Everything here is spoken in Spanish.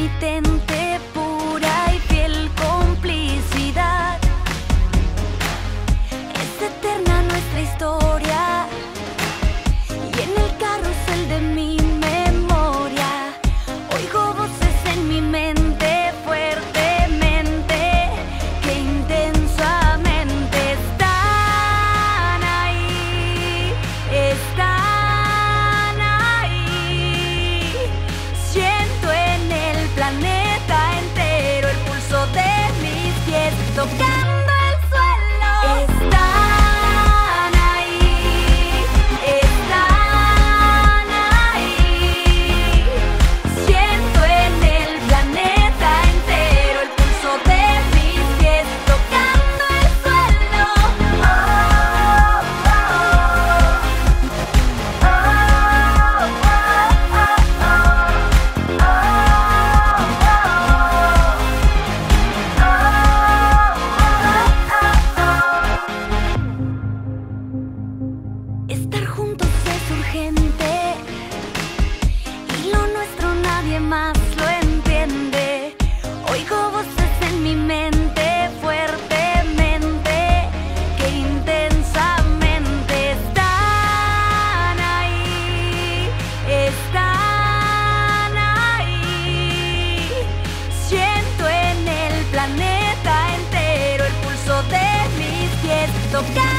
intermitente. Siento